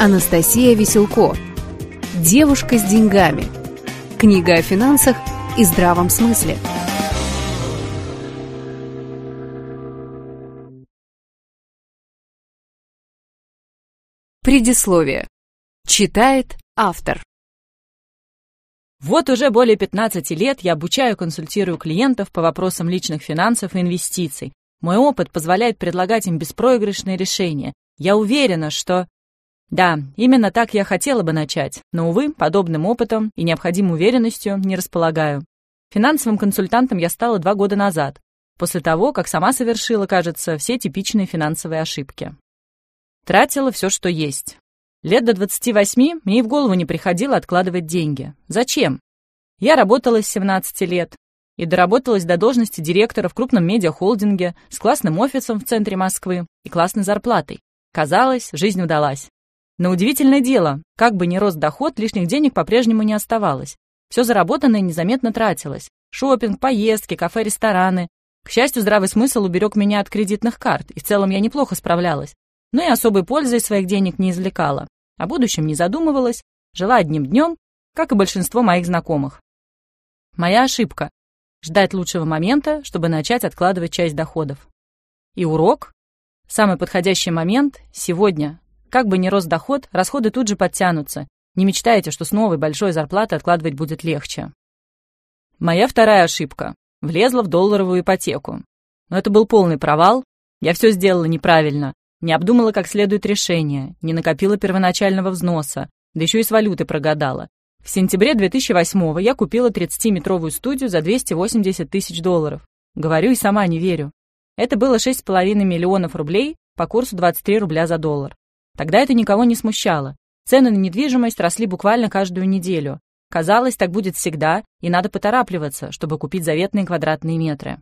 Анастасия Веселко. Девушка с деньгами. Книга о финансах и здравом смысле. Предисловие. Читает автор. Вот уже более 15 лет я обучаю и консультирую клиентов по вопросам личных финансов и инвестиций. Мой опыт позволяет предлагать им беспроигрышные решения. Я уверена, что да, именно так я хотела бы начать, но, увы, подобным опытом и необходимой уверенностью не располагаю. Финансовым консультантом я стала два года назад, после того, как сама совершила, кажется, все типичные финансовые ошибки. Тратила все, что есть. Лет до 28 мне и в голову не приходило откладывать деньги. Зачем? Я работала с 17 лет и доработалась до должности директора в крупном медиахолдинге с классным офисом в центре Москвы и классной зарплатой. Казалось, жизнь удалась. Но удивительное дело, как бы ни рос доход, лишних денег по-прежнему не оставалось. Все заработанное незаметно тратилось. Шопинг, поездки, кафе, рестораны. К счастью, здравый смысл уберег меня от кредитных карт, и в целом я неплохо справлялась. Но и особой пользы из своих денег не извлекала. О будущем не задумывалась, жила одним днем, как и большинство моих знакомых. Моя ошибка – ждать лучшего момента, чтобы начать откладывать часть доходов. И урок – самый подходящий момент – сегодня, как бы ни рос доход, расходы тут же подтянутся. Не мечтайте, что с новой большой зарплаты откладывать будет легче. Моя вторая ошибка. Влезла в долларовую ипотеку. Но это был полный провал. Я все сделала неправильно. Не обдумала как следует решение, не накопила первоначального взноса, да еще и с валюты прогадала. В сентябре 2008 я купила 30-метровую студию за 280 тысяч долларов. Говорю и сама не верю. Это было 6,5 миллионов рублей по курсу 23 рубля за доллар. Тогда это никого не смущало. Цены на недвижимость росли буквально каждую неделю. Казалось, так будет всегда, и надо поторапливаться, чтобы купить заветные квадратные метры.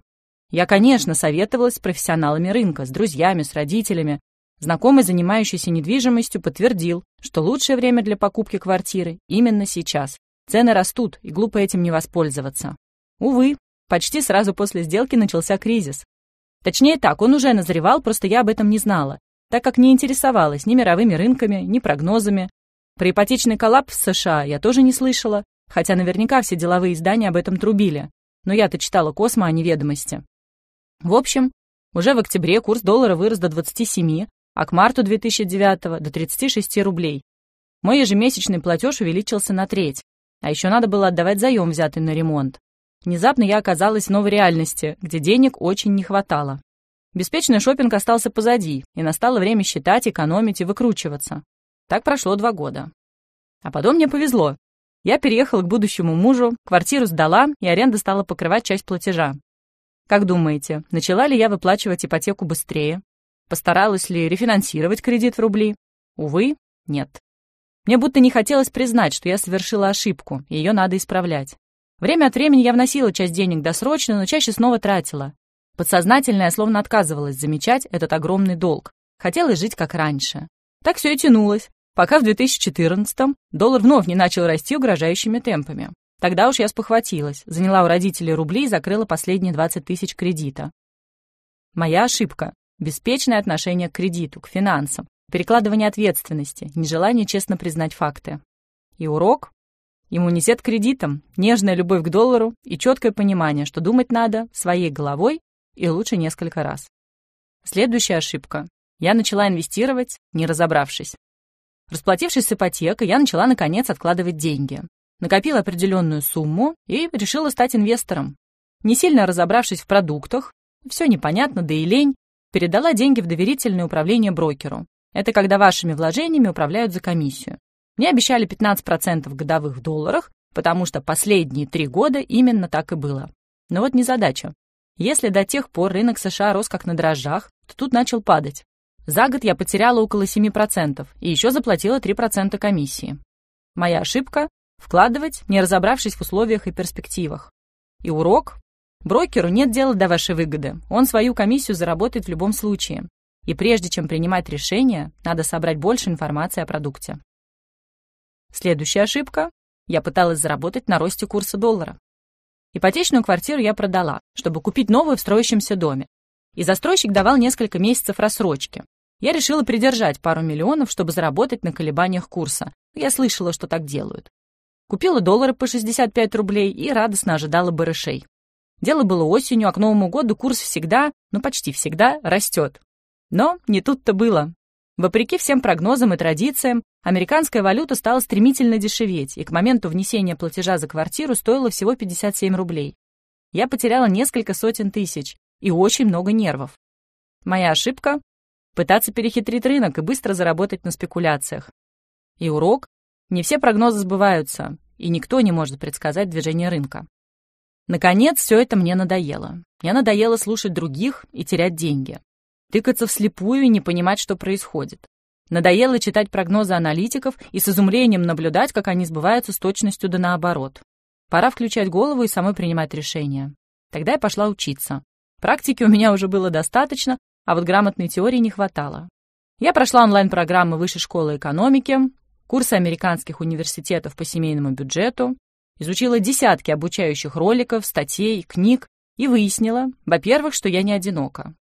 Я, конечно, советовалась с профессионалами рынка, с друзьями, с родителями. Знакомый, занимающийся недвижимостью, подтвердил, что лучшее время для покупки квартиры именно сейчас. Цены растут, и глупо этим не воспользоваться. Увы, почти сразу после сделки начался кризис. Точнее так, он уже назревал, просто я об этом не знала так как не интересовалась ни мировыми рынками, ни прогнозами. Про ипотечный коллапс в США я тоже не слышала, хотя наверняка все деловые издания об этом трубили. Но я-то читала «Космо», а не «Ведомости». В общем, уже в октябре курс доллара вырос до 27, а к марту 2009 до 36 рублей. Мой ежемесячный платеж увеличился на треть, а еще надо было отдавать заем, взятый на ремонт. Внезапно я оказалась в новой реальности, где денег очень не хватало. Беспечный шопинг остался позади, и настало время считать, экономить и выкручиваться. Так прошло два года. А потом мне повезло. Я переехала к будущему мужу, квартиру сдала, и аренда стала покрывать часть платежа. Как думаете, начала ли я выплачивать ипотеку быстрее? Постаралась ли рефинансировать кредит в рубли? Увы, нет. Мне будто не хотелось признать, что я совершила ошибку, и ее надо исправлять. Время от времени я вносила часть денег досрочно, но чаще снова тратила. Подсознательно словно отказывалась замечать этот огромный долг. Хотелось жить как раньше. Так все и тянулось, пока в 2014-м доллар вновь не начал расти угрожающими темпами. Тогда уж я спохватилась, заняла у родителей рубли и закрыла последние 20 тысяч кредита. Моя ошибка – беспечное отношение к кредиту, к финансам, перекладывание ответственности, нежелание честно признать факты. И урок – иммунитет к кредитам, нежная любовь к доллару и четкое понимание, что думать надо своей головой и лучше несколько раз. Следующая ошибка. Я начала инвестировать, не разобравшись. Расплатившись с ипотекой, я начала, наконец, откладывать деньги. Накопила определенную сумму и решила стать инвестором. Не сильно разобравшись в продуктах, все непонятно, да и лень, передала деньги в доверительное управление брокеру. Это когда вашими вложениями управляют за комиссию. Мне обещали 15% годовых в долларах, потому что последние три года именно так и было. Но вот незадача. Если до тех пор рынок США рос как на дрожжах, то тут начал падать. За год я потеряла около 7% и еще заплатила 3% комиссии. Моя ошибка – вкладывать, не разобравшись в условиях и перспективах. И урок – брокеру нет дела до вашей выгоды, он свою комиссию заработает в любом случае. И прежде чем принимать решение, надо собрать больше информации о продукте. Следующая ошибка – я пыталась заработать на росте курса доллара. Ипотечную квартиру я продала, чтобы купить новую в строящемся доме. и застройщик давал несколько месяцев рассрочки. Я решила придержать пару миллионов, чтобы заработать на колебаниях курса. Я слышала, что так делают. Купила доллары по 65 рублей и радостно ожидала барышей. Дело было осенью, а к Новому году курс всегда, ну почти всегда, растет. Но не тут-то было. Вопреки всем прогнозам и традициям, американская валюта стала стремительно дешеветь и к моменту внесения платежа за квартиру стоила всего 57 рублей. Я потеряла несколько сотен тысяч и очень много нервов. Моя ошибка — пытаться перехитрить рынок и быстро заработать на спекуляциях. И урок — не все прогнозы сбываются, и никто не может предсказать движение рынка. Наконец, все это мне надоело. Мне надоело слушать других и терять деньги. Тыкаться вслепую и не понимать, что происходит. Надоело читать прогнозы аналитиков и с изумлением наблюдать, как они сбываются с точностью да наоборот. Пора включать голову и самой принимать решения. Тогда я пошла учиться. Практики у меня уже было достаточно, а вот грамотной теории не хватало. Я прошла онлайн-программы Высшей школы экономики, курсы американских университетов по семейному бюджету, изучила десятки обучающих роликов, статей, книг и выяснила, во-первых, что я не одинока.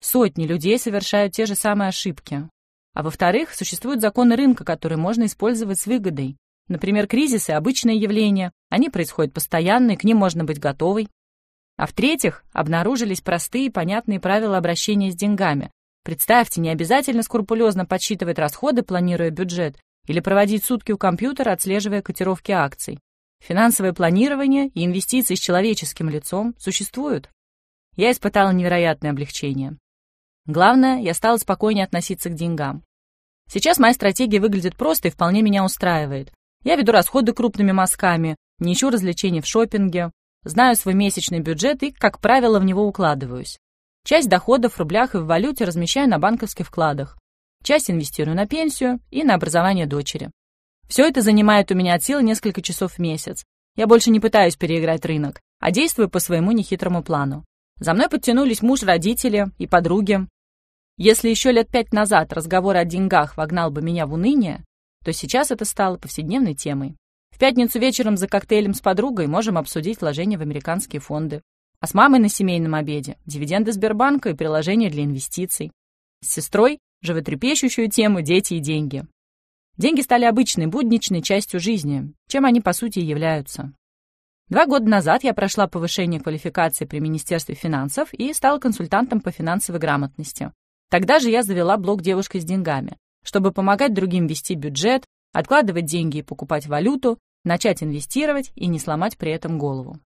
Сотни людей совершают те же самые ошибки. А во-вторых, существуют законы рынка, которые можно использовать с выгодой. Например, кризисы – обычное явление, они происходят постоянно, и к ним можно быть готовой. А в-третьих, обнаружились простые и понятные правила обращения с деньгами. Представьте, не обязательно скрупулезно подсчитывать расходы, планируя бюджет, или проводить сутки у компьютера, отслеживая котировки акций. Финансовое планирование и инвестиции с человеческим лицом существуют. Я испытала невероятное облегчение. Главное, я стала спокойнее относиться к деньгам. Сейчас моя стратегия выглядит просто и вполне меня устраивает. Я веду расходы крупными мазками, не ищу развлечений в шопинге, знаю свой месячный бюджет и, как правило, в него укладываюсь. Часть доходов в рублях и в валюте размещаю на банковских вкладах. Часть инвестирую на пенсию и на образование дочери. Все это занимает у меня от силы несколько часов в месяц. Я больше не пытаюсь переиграть рынок, а действую по своему нехитрому плану. За мной подтянулись муж, родители и подруги. Если еще лет пять назад разговор о деньгах вогнал бы меня в уныние, то сейчас это стало повседневной темой. В пятницу вечером за коктейлем с подругой можем обсудить вложения в американские фонды. А с мамой на семейном обеде – дивиденды Сбербанка и приложения для инвестиций. С сестрой – животрепещущую тему «Дети и деньги». Деньги стали обычной, будничной частью жизни, чем они по сути и являются. Два года назад я прошла повышение квалификации при Министерстве финансов и стала консультантом по финансовой грамотности. Тогда же я завела блог «Девушка с деньгами», чтобы помогать другим вести бюджет, откладывать деньги и покупать валюту, начать инвестировать и не сломать при этом голову.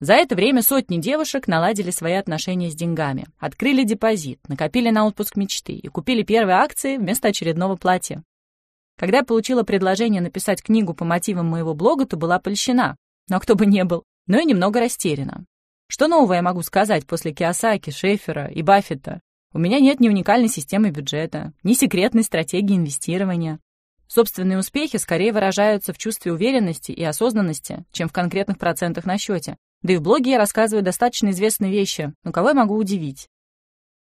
За это время сотни девушек наладили свои отношения с деньгами, открыли депозит, накопили на отпуск мечты и купили первые акции вместо очередного платья. Когда я получила предложение написать книгу по мотивам моего блога, то была польщена, но кто бы не был, но и немного растеряна. Что нового я могу сказать после Киосаки, Шефера и Баффета? У меня нет ни уникальной системы бюджета, ни секретной стратегии инвестирования. Собственные успехи скорее выражаются в чувстве уверенности и осознанности, чем в конкретных процентах на счете. Да и в блоге я рассказываю достаточно известные вещи, но кого я могу удивить?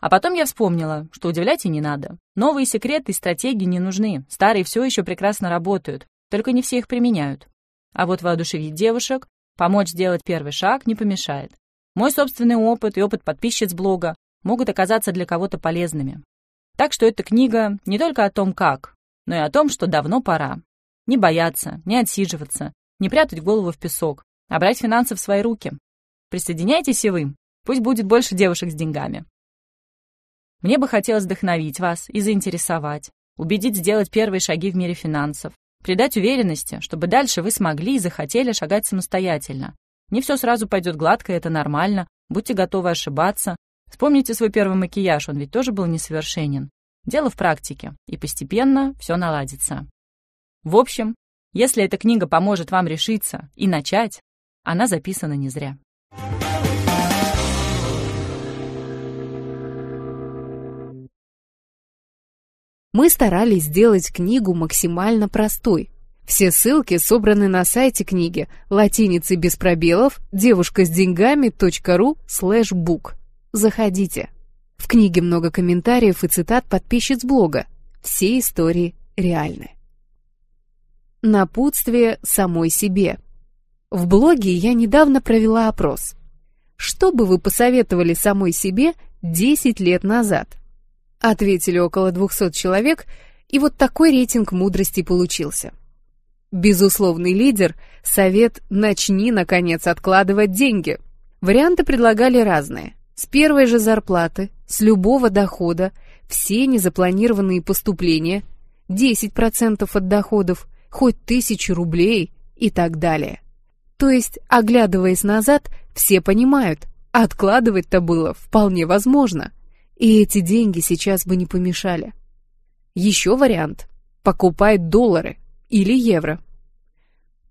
А потом я вспомнила, что удивлять и не надо. Новые секреты и стратегии не нужны, старые все еще прекрасно работают, только не все их применяют. А вот воодушевить девушек, помочь сделать первый шаг не помешает. Мой собственный опыт и опыт подписчиц блога могут оказаться для кого-то полезными. Так что эта книга не только о том, как, но и о том, что давно пора. Не бояться, не отсиживаться, не прятать голову в песок, а брать финансы в свои руки. Присоединяйтесь и вы. Пусть будет больше девушек с деньгами. Мне бы хотелось вдохновить вас и заинтересовать, убедить сделать первые шаги в мире финансов, придать уверенности, чтобы дальше вы смогли и захотели шагать самостоятельно. Не все сразу пойдет гладко, это нормально, будьте готовы ошибаться. Вспомните свой первый макияж, он ведь тоже был несовершенен. Дело в практике, и постепенно все наладится. В общем, если эта книга поможет вам решиться и начать, она записана не зря. Мы старались сделать книгу максимально простой. Все ссылки собраны на сайте книги латиницей без пробелов девушка с деньгами.ру слэш бук. Заходите. В книге много комментариев и цитат подписчиц блога. Все истории реальны. Напутствие самой себе. В блоге я недавно провела опрос. Что бы вы посоветовали самой себе 10 лет назад? Ответили около 200 человек, и вот такой рейтинг мудрости получился. Безусловный лидер — совет «начни, наконец, откладывать деньги». Варианты предлагали разные. С первой же зарплаты, с любого дохода, все незапланированные поступления, 10% от доходов, хоть тысячу рублей и так далее. То есть, оглядываясь назад, все понимают, откладывать-то было вполне возможно, и эти деньги сейчас бы не помешали. Еще вариант – покупай доллары или евро.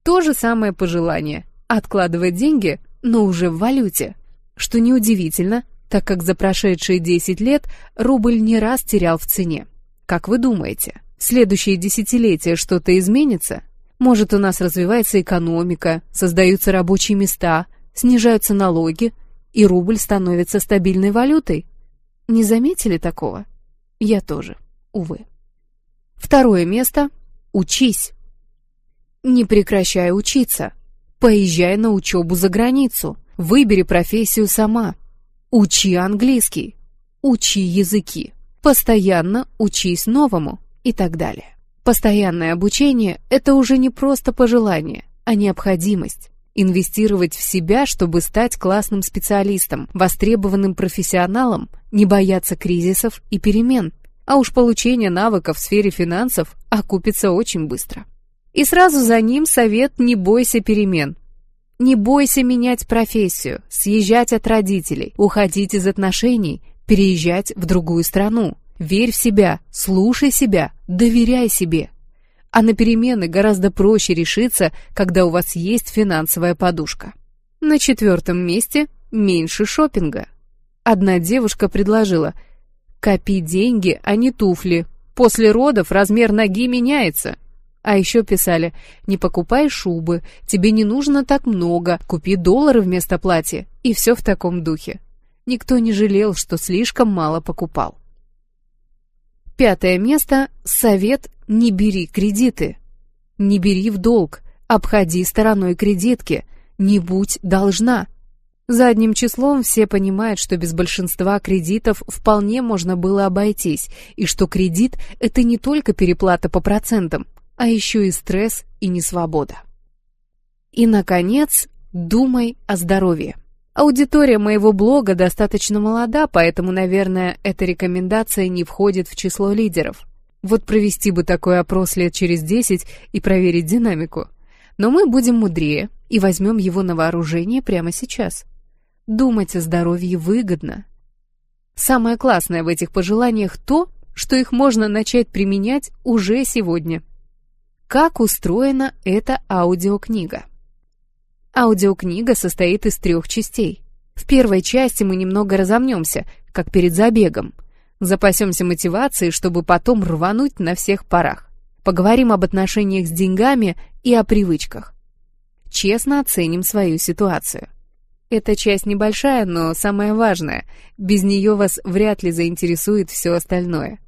То же самое пожелание – откладывать деньги, но уже в валюте, что неудивительно, так как за прошедшие 10 лет рубль не раз терял в цене. Как вы думаете, в следующие десятилетия что-то изменится? Может, у нас развивается экономика, создаются рабочие места, снижаются налоги, и рубль становится стабильной валютой? Не заметили такого? Я тоже, увы. Второе место – учись. Не прекращай учиться. Поезжай на учебу за границу. Выбери профессию сама. Учи английский. Учи языки. Постоянно учись новому и так далее. Постоянное обучение – это уже не просто пожелание, а необходимость. Инвестировать в себя, чтобы стать классным специалистом, востребованным профессионалом, не бояться кризисов и перемен. А уж получение навыков в сфере финансов окупится очень быстро. И сразу за ним совет «не бойся перемен». Не бойся менять профессию, съезжать от родителей, уходить из отношений, переезжать в другую страну. Верь в себя, слушай себя, доверяй себе. А на перемены гораздо проще решиться, когда у вас есть финансовая подушка. На четвертом месте меньше шопинга. Одна девушка предложила «Копи деньги, а не туфли. После родов размер ноги меняется». А еще писали «Не покупай шубы, тебе не нужно так много, купи доллары вместо платья» и все в таком духе. Никто не жалел, что слишком мало покупал. Пятое место – совет «Не бери кредиты». Не бери в долг, обходи стороной кредитки, не будь должна. Задним числом все понимают, что без большинства кредитов вполне можно было обойтись, и что кредит – это не только переплата по процентам, а еще и стресс и несвобода. И, наконец, думай о здоровье. Аудитория моего блога достаточно молода, поэтому, наверное, эта рекомендация не входит в число лидеров. Вот провести бы такой опрос лет через 10 и проверить динамику. Но мы будем мудрее и возьмем его на вооружение прямо сейчас. Думать о здоровье выгодно. Самое классное в этих пожеланиях то, что их можно начать применять уже сегодня. Как устроена эта аудиокнига? Аудиокнига состоит из трех частей. В первой части мы немного разомнемся, как перед забегом. Запасемся мотивацией, чтобы потом рвануть на всех парах. Поговорим об отношениях с деньгами и о привычках. Честно оценим свою ситуацию. Эта часть небольшая, но самая важная. Без нее вас вряд ли заинтересует все остальное.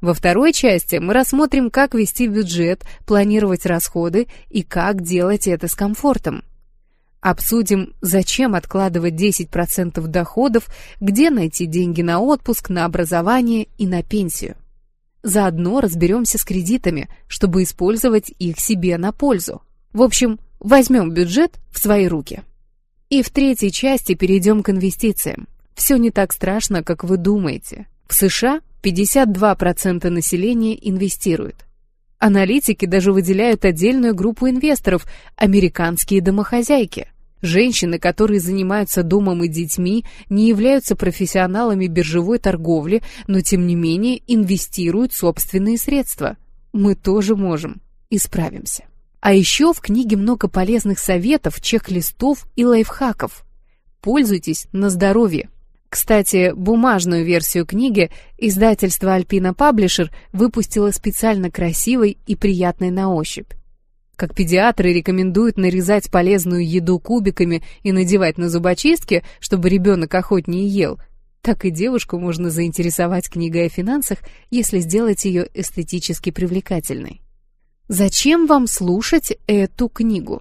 Во второй части мы рассмотрим, как вести бюджет, планировать расходы и как делать это с комфортом. Обсудим, зачем откладывать 10% доходов, где найти деньги на отпуск, на образование и на пенсию. Заодно разберемся с кредитами, чтобы использовать их себе на пользу. В общем, возьмем бюджет в свои руки. И в третьей части перейдем к инвестициям. Все не так страшно, как вы думаете. В США 52% населения инвестируют. Аналитики даже выделяют отдельную группу инвесторов – американские домохозяйки. Женщины, которые занимаются домом и детьми, не являются профессионалами биржевой торговли, но тем не менее инвестируют собственные средства. Мы тоже можем и справимся. А еще в книге много полезных советов, чек-листов и лайфхаков. Пользуйтесь на здоровье. Кстати, бумажную версию книги издательство Alpina Publisher выпустило специально красивой и приятной на ощупь. Как педиатры рекомендуют нарезать полезную еду кубиками и надевать на зубочистки, чтобы ребенок охотнее ел, так и девушку можно заинтересовать книгой о финансах, если сделать ее эстетически привлекательной. Зачем вам слушать эту книгу?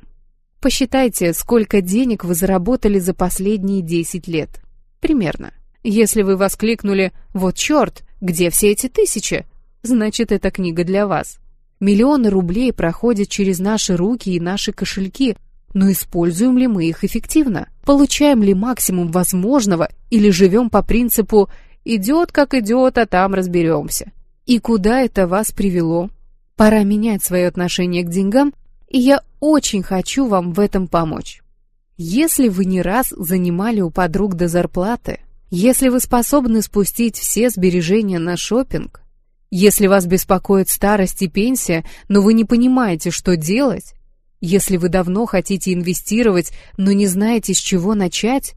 Посчитайте, сколько денег вы заработали за последние 10 лет. Примерно. Если вы воскликнули «Вот черт, где все эти тысячи?» Значит, эта книга для вас. Миллионы рублей проходят через наши руки и наши кошельки, но используем ли мы их эффективно? Получаем ли максимум возможного или живем по принципу «идет как идет, а там разберемся»? И куда это вас привело? Пора менять свое отношение к деньгам, и я очень хочу вам в этом помочь. Если вы не раз занимали у подруг до зарплаты, если вы способны спустить все сбережения на шопинг, если вас беспокоит старость и пенсия, но вы не понимаете, что делать, если вы давно хотите инвестировать, но не знаете, с чего начать,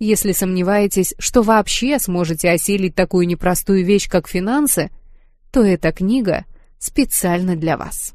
если сомневаетесь, что вообще сможете осилить такую непростую вещь, как финансы, то эта книга специально для вас.